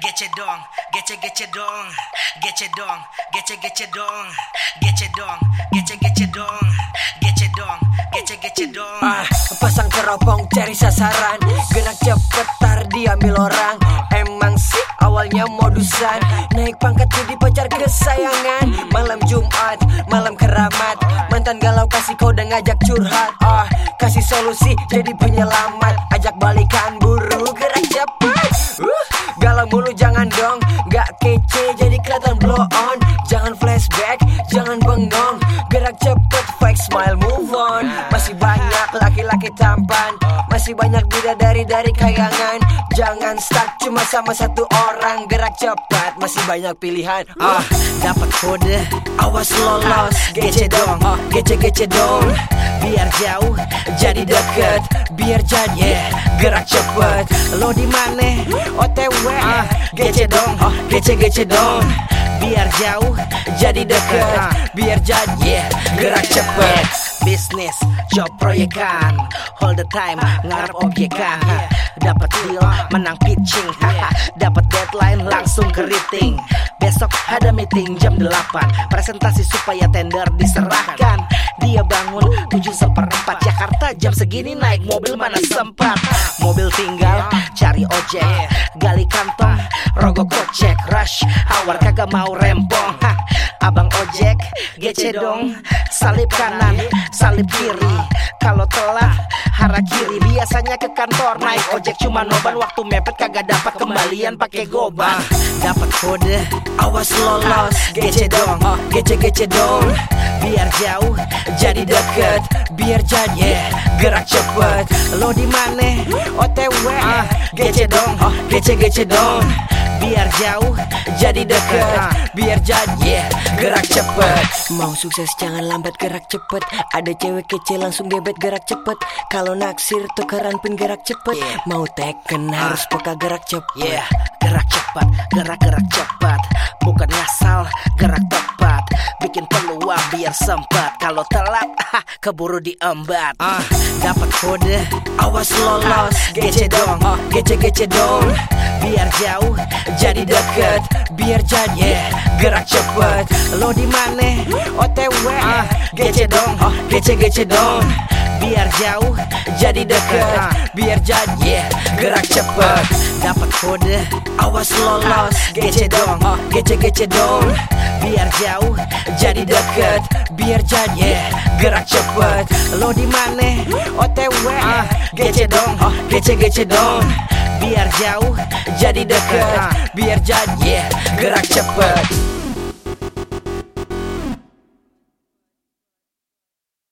Gece dong, gece gece dong, gece dong, gece gece dong, gece dong, gece gece dong, gece dong, gece gece dong. Ah, pasang teropong cari sasaran. Gerak cepet tar diambil orang. Emang sih awalnya modusan. Naik pangkat jadi pacar kesayangan. Malam Jumat, malam keramat. Mantan galau kasih kode ngajak curhat. Ah, kasih solusi jadi penyelamat. Ajak balikan buru Kece jadi kelihatan blow on. Jangan flashback, jangan bengong. Gerak cepet, fake smile, move on. Masih banyak laki-laki tampan. Masih banyak bidadari dari kayangan. Jangan stuck cuma sama satu orang. Gerak cepat, masih banyak pilihan. Ah, dapat kode, Awas lolos, gece dong, gece gece dong. Biar jauh jadi deket. Biar jadi gerak cepet. Lo di mana? OTW Ah, gece dong, gece gece dong. Biar jauh jadi deket. Deket, biar jadi gerak cepet. Bisnis, job proyekan. All the time, ngarep objekan Dapat deal, menang pitching. Dapat deadline, langsung keriting Besok ada meeting jam 8 Presentasi supaya tender diserahkan Dia bangun 7 seperempat Jakarta jam segini naik mobil mana sempat? Mobil tinggal, cari ojek Gali kantong, rogok kocek Rush, hour kagak mau rempong. Abang ojek, gece dong Salip kanan, salip kiri Kalau telat, hara kiri Biasanya ke kantor. Naik ojek cuma noban Waktu mepet kagak dapat kembalian pakai goban Dapat kode, Awas lolos, gece dong gece gece dong. Biar jauh, jadi deket. Biar jadi gerak cepet. Lo di mana? OTW Ah, gece dong, gece gece dong Biar jauh, jadi deket. Ah, Biar jadi gerak cepet. Mau sukses jangan lambat gerak cepet. Ada cewek kece langsung gebet gerak cepet. Kalau naksir tukeran pun gerak cepet. Mau teken harus peka gerak cepet. Yeah, gerak cepat, gerak-gerak cepat Bukan ngasal, gerak tepat Bikin peluang biar sempat. Kalau telat, keburu diembat. Ah, dapat kode, Awas lolos. Gece dong Gece gece dong. Biar jauh, jadi deket. Biar jadi gerak cepet. Lo di mana? OTW Ah, gece dong, Gece gece dong. Biar jauh, jadi deket. Ah, Biar jadi gerak cepet Kode, Awas lolos gece dong Gece gece dong Biar jauh, jadi deket. Biar jadi gerak cepet. Lo di mana? OTW Ah, gece dong, Gece gece dong Biar jauh, jadi deket. Ah, Biar jadi gerak cepet